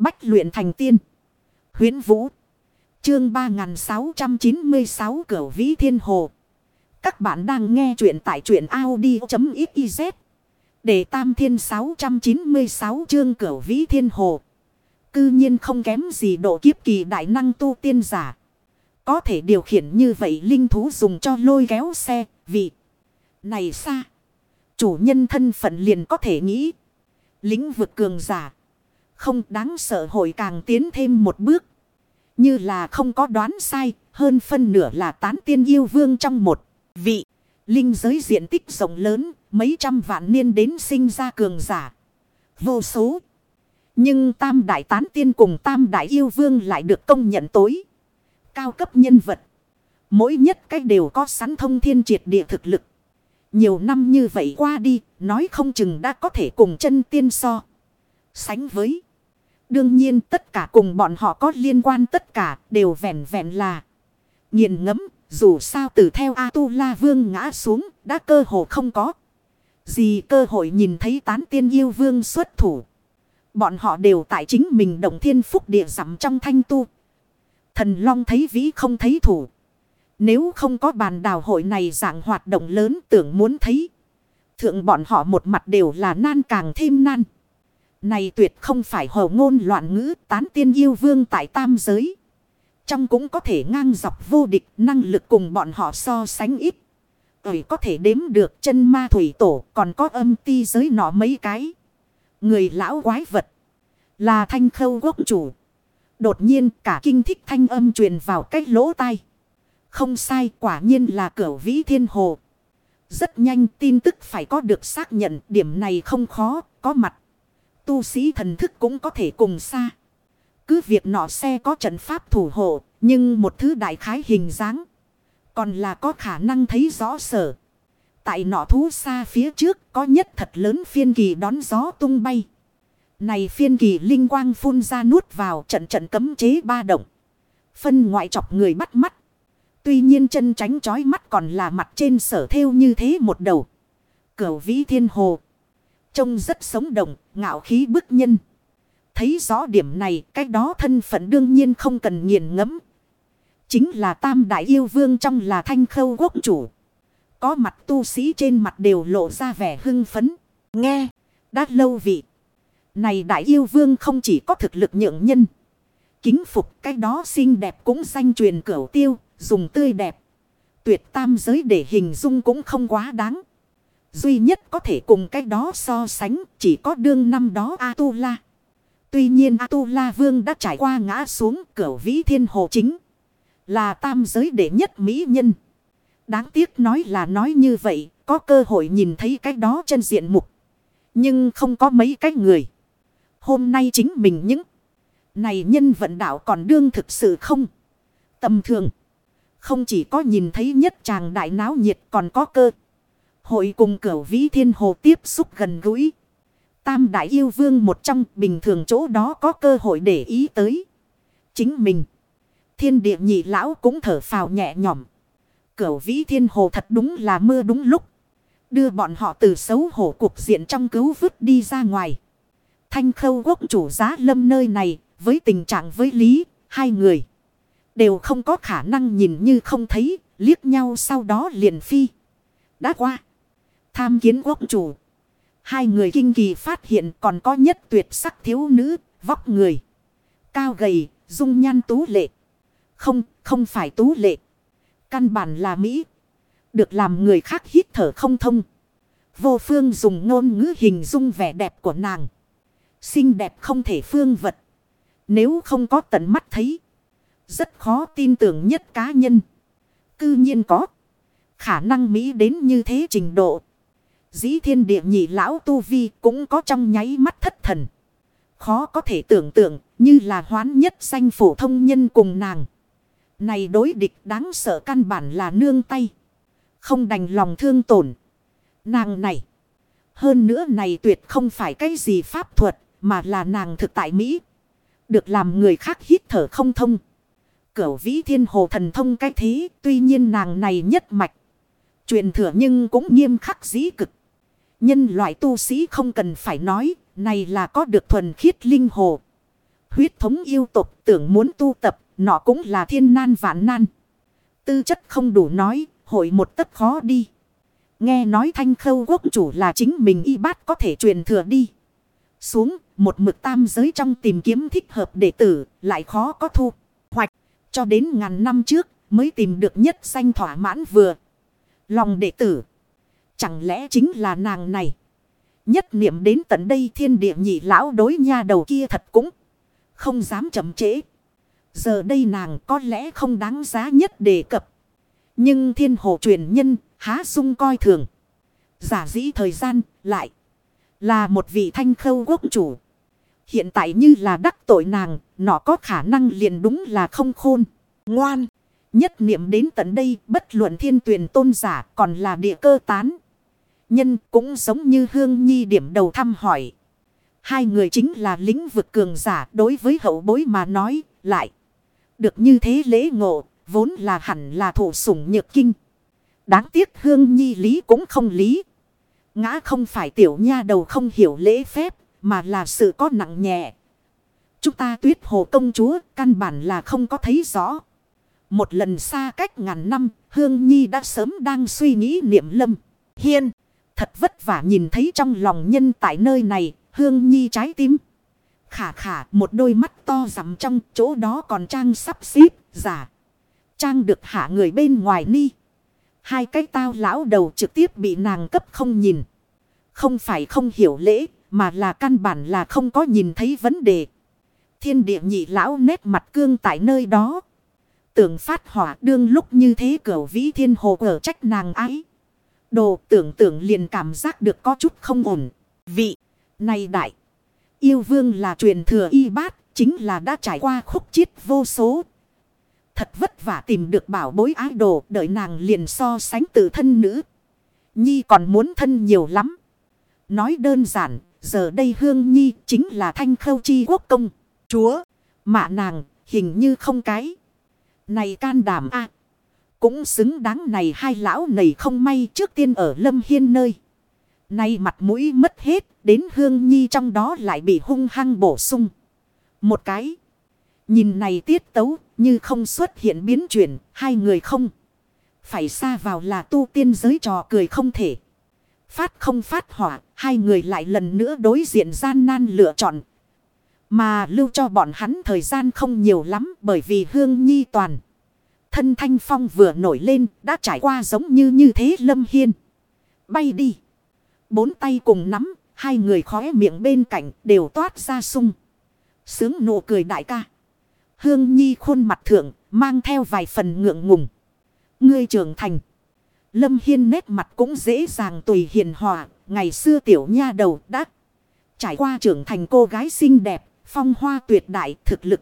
Bách luyện thành tiên. huyễn Vũ. Chương 3696 Cửu Vĩ Thiên Hồ. Các bạn đang nghe truyện tại truyện Audi.xyz. Để tam thiên 696 chương Cửu Vĩ Thiên Hồ. Cư nhiên không kém gì độ kiếp kỳ đại năng tu tiên giả. Có thể điều khiển như vậy linh thú dùng cho lôi kéo xe, vị. Này xa. Chủ nhân thân phận liền có thể nghĩ. Lĩnh vực cường giả. Không đáng sợ hội càng tiến thêm một bước. Như là không có đoán sai. Hơn phân nửa là tán tiên yêu vương trong một vị. Linh giới diện tích rộng lớn. Mấy trăm vạn niên đến sinh ra cường giả. Vô số. Nhưng tam đại tán tiên cùng tam đại yêu vương lại được công nhận tối. Cao cấp nhân vật. Mỗi nhất cách đều có sẵn thông thiên triệt địa thực lực. Nhiều năm như vậy qua đi, nói không chừng đã có thể cùng chân tiên so. Sánh với. Đương nhiên tất cả cùng bọn họ có liên quan tất cả đều vẹn vẹn là. Nghiền ngẫm dù sao từ theo A-tu-la vương ngã xuống, đã cơ hồ không có. Gì cơ hội nhìn thấy tán tiên yêu vương xuất thủ. Bọn họ đều tại chính mình động thiên phúc địa giảm trong thanh tu. Thần Long thấy vĩ không thấy thủ. Nếu không có bàn đào hội này dạng hoạt động lớn tưởng muốn thấy. Thượng bọn họ một mặt đều là nan càng thêm nan. Này tuyệt không phải hồ ngôn loạn ngữ tán tiên yêu vương tại tam giới. Trong cũng có thể ngang dọc vô địch năng lực cùng bọn họ so sánh ít. Ơi có thể đếm được chân ma thủy tổ còn có âm ti giới nọ mấy cái. Người lão quái vật. Là thanh khâu quốc chủ. Đột nhiên cả kinh thích thanh âm truyền vào cách lỗ tai. Không sai quả nhiên là cửa vĩ thiên hồ. Rất nhanh tin tức phải có được xác nhận điểm này không khó, có mặt. Tu sĩ thần thức cũng có thể cùng xa. Cứ việc nọ xe có trận pháp thủ hộ, nhưng một thứ đại khái hình dáng. Còn là có khả năng thấy rõ sở. Tại nọ thú xa phía trước có nhất thật lớn phiên kỳ đón gió tung bay. Này phiên kỳ linh quang phun ra nuốt vào trận trận cấm chế ba động. Phân ngoại chọc người bắt mắt. Tuy nhiên chân tránh chói mắt còn là mặt trên sở theo như thế một đầu. Cửu vĩ thiên hồ. Trông rất sống động, ngạo khí bức nhân. Thấy rõ điểm này, cái đó thân phận đương nhiên không cần nghiền ngẫm. Chính là tam đại yêu vương trong là thanh khâu quốc chủ. Có mặt tu sĩ trên mặt đều lộ ra vẻ hưng phấn. Nghe, đã lâu vị. Này đại yêu vương không chỉ có thực lực nhượng nhân. Kính phục cái đó xinh đẹp cũng danh truyền cửu tiêu, dùng tươi đẹp. Tuyệt tam giới để hình dung cũng không quá đáng. Duy nhất có thể cùng cái đó so sánh chỉ có đương năm đó A-tu-la. Tuy nhiên A-tu-la vương đã trải qua ngã xuống cửa vĩ thiên hồ chính. Là tam giới đệ nhất mỹ nhân. Đáng tiếc nói là nói như vậy, có cơ hội nhìn thấy cái đó chân diện mục. Nhưng không có mấy cái người. Hôm nay chính mình những này nhân vận đạo còn đương thực sự không. Tầm thường. Không chỉ có nhìn thấy nhất chàng đại náo nhiệt còn có cơ. Hội cùng cửu vĩ thiên hồ tiếp xúc gần gũi. Tam đại yêu vương một trong bình thường chỗ đó có cơ hội để ý tới. Chính mình. Thiên địa nhị lão cũng thở phào nhẹ nhõm. Cửu vĩ thiên hồ thật đúng là mưa đúng lúc. Đưa bọn họ từ xấu hổ cục diện trong cứu vứt đi ra ngoài. Thanh khâu quốc chủ giá lâm nơi này, với tình trạng với lý, hai người. Đều không có khả năng nhìn như không thấy, liếc nhau sau đó liền phi. Đã qua. Tham kiến quốc chủ. Hai người kinh kỳ phát hiện còn có nhất tuyệt sắc thiếu nữ, vóc người. Cao gầy, dung nhan tú lệ. Không, không phải tú lệ. Căn bản là Mỹ. Được làm người khác hít thở không thông. Vô phương dùng ngôn ngữ hình dung vẻ đẹp của nàng. Xinh đẹp không thể phương vật. Nếu không có tận mắt thấy. Rất khó tin tưởng nhất cá nhân. Cư nhiên có. Khả năng Mỹ đến như thế trình độ. Dĩ thiên địa nhị lão tu vi cũng có trong nháy mắt thất thần. Khó có thể tưởng tượng như là hoán nhất danh phổ thông nhân cùng nàng. Này đối địch đáng sợ căn bản là nương tay. Không đành lòng thương tổn. Nàng này. Hơn nữa này tuyệt không phải cái gì pháp thuật mà là nàng thực tại Mỹ. Được làm người khác hít thở không thông. Cửu vĩ thiên hồ thần thông cái thế. Tuy nhiên nàng này nhất mạch. Truyền thừa nhưng cũng nghiêm khắc dĩ cực. Nhân loại tu sĩ không cần phải nói. Này là có được thuần khiết linh hồ. Huyết thống yêu tục tưởng muốn tu tập, nó cũng là thiên nan vạn nan. Tư chất không đủ nói, hội một tất khó đi. Nghe nói thanh khâu quốc chủ là chính mình y bát có thể truyền thừa đi. Xuống, một mực tam giới trong tìm kiếm thích hợp đệ tử, lại khó có thu. Hoạch, cho đến ngàn năm trước, mới tìm được nhất danh thỏa mãn vừa. Lòng đệ tử. Chẳng lẽ chính là nàng này? Nhất niệm đến tận đây thiên địa nhị lão đối nha đầu kia thật cũng không dám chậm trễ. Giờ đây nàng có lẽ không đáng giá nhất đề cập. Nhưng thiên hồ truyền nhân há sung coi thường. Giả dĩ thời gian lại là một vị thanh khâu quốc chủ. Hiện tại như là đắc tội nàng, nó có khả năng liền đúng là không khôn. Ngoan, nhất niệm đến tận đây bất luận thiên tuyển tôn giả còn là địa cơ tán. Nhân cũng giống như hương nhi điểm đầu thăm hỏi. Hai người chính là lĩnh vực cường giả đối với hậu bối mà nói lại. Được như thế lễ ngộ, vốn là hẳn là thủ sủng nhược kinh. Đáng tiếc hương nhi lý cũng không lý. Ngã không phải tiểu nha đầu không hiểu lễ phép, mà là sự có nặng nhẹ. Chúng ta tuyết hồ công chúa, căn bản là không có thấy rõ. Một lần xa cách ngàn năm, Hương Nhi đã sớm đang suy nghĩ niệm lâm. Hiên, thật vất vả nhìn thấy trong lòng nhân tại nơi này, Hương Nhi trái tim. Khả khả một đôi mắt to rằm trong chỗ đó còn trang sắp xếp, giả. Trang được hạ người bên ngoài ni. Hai cái tao lão đầu trực tiếp bị nàng cấp không nhìn. Không phải không hiểu lễ, mà là căn bản là không có nhìn thấy vấn đề. Thiên địa nhị lão nét mặt cương tại nơi đó. Tưởng phát hỏa đương lúc như thế cửu vĩ thiên hồ ở trách nàng ái. Đồ tưởng tưởng liền cảm giác được có chút không ổn. Vị, này đại. Yêu vương là truyền thừa y bát, chính là đã trải qua khúc chiết vô số. Thật vất vả tìm được bảo bối ái đồ, đợi nàng liền so sánh tự thân nữ. Nhi còn muốn thân nhiều lắm. Nói đơn giản, giờ đây Hương Nhi chính là thanh khâu chi quốc công. Chúa, mạ nàng, hình như không cái. Này can đảm a cũng xứng đáng này hai lão này không may trước tiên ở Lâm Hiên nơi. Nay mặt mũi mất hết, đến Hương Nhi trong đó lại bị hung hăng bổ sung. Một cái. Nhìn này tiết tấu, như không xuất hiện biến chuyển, hai người không. Phải xa vào là tu tiên giới trò cười không thể. Phát không phát hỏa, hai người lại lần nữa đối diện gian nan lựa chọn. Mà lưu cho bọn hắn thời gian không nhiều lắm bởi vì hương nhi toàn. Thân thanh phong vừa nổi lên đã trải qua giống như như thế lâm hiên. Bay đi. Bốn tay cùng nắm, hai người khóe miệng bên cạnh đều toát ra sung. Sướng nụ cười đại ca. Hương Nhi khuôn mặt thượng, mang theo vài phần ngượng ngùng. Ngươi trưởng thành. Lâm Hiên nét mặt cũng dễ dàng tùy hiền hòa. Ngày xưa tiểu nha đầu đã trải qua trưởng thành cô gái xinh đẹp, phong hoa tuyệt đại thực lực.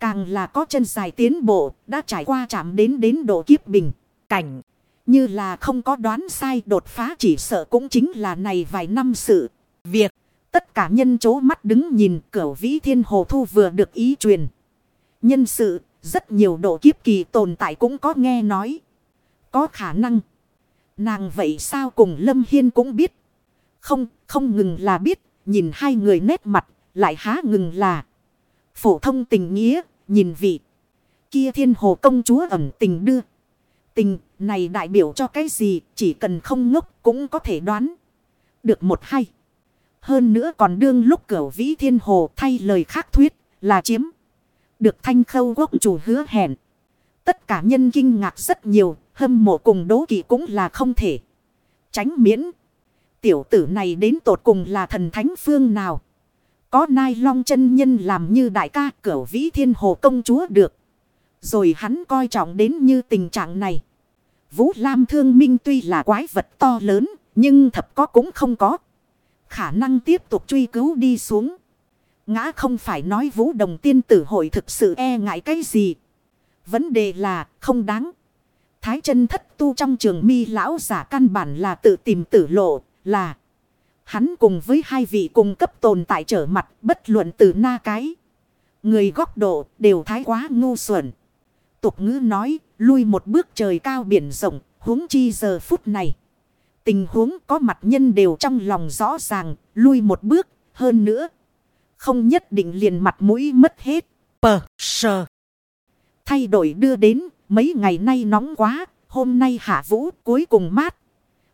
Càng là có chân dài tiến bộ, đã trải qua chạm đến đến độ kiếp bình. Cảnh, như là không có đoán sai đột phá chỉ sợ cũng chính là này vài năm sự. Việc, tất cả nhân chố mắt đứng nhìn cửu vĩ thiên hồ thu vừa được ý truyền. Nhân sự, rất nhiều độ kiếp kỳ tồn tại cũng có nghe nói. Có khả năng. Nàng vậy sao cùng Lâm Hiên cũng biết. Không, không ngừng là biết, nhìn hai người nét mặt, lại há ngừng là. Phổ thông tình nghĩa, nhìn vị. Kia thiên hồ công chúa ẩn tình đưa. Tình này đại biểu cho cái gì, chỉ cần không ngốc cũng có thể đoán. Được một hay. Hơn nữa còn đương lúc cửu vĩ thiên hồ thay lời khác thuyết là chiếm. Được thanh khâu quốc chủ hứa hẹn. Tất cả nhân kinh ngạc rất nhiều, hâm mộ cùng đố kỵ cũng là không thể. Tránh miễn. Tiểu tử này đến tột cùng là thần thánh phương nào. Có nai long chân nhân làm như đại ca cửu vĩ thiên hồ công chúa được. Rồi hắn coi trọng đến như tình trạng này. Vũ Lam thương minh tuy là quái vật to lớn, nhưng thập có cũng không có. Khả năng tiếp tục truy cứu đi xuống. Ngã không phải nói vũ đồng tiên tử hội thực sự e ngại cái gì. Vấn đề là không đáng. Thái chân thất tu trong trường mi lão giả căn bản là tự tìm tử lộ là. Hắn cùng với hai vị cùng cấp tồn tại trở mặt bất luận từ na cái. Người góc độ đều thái quá ngu xuẩn. Tục ngữ nói lui một bước trời cao biển rộng huống chi giờ phút này. Tình huống có mặt nhân đều trong lòng rõ ràng lui một bước hơn nữa. Không nhất định liền mặt mũi mất hết. Pờ, sờ. Thay đổi đưa đến, mấy ngày nay nóng quá, hôm nay hạ vũ cuối cùng mát.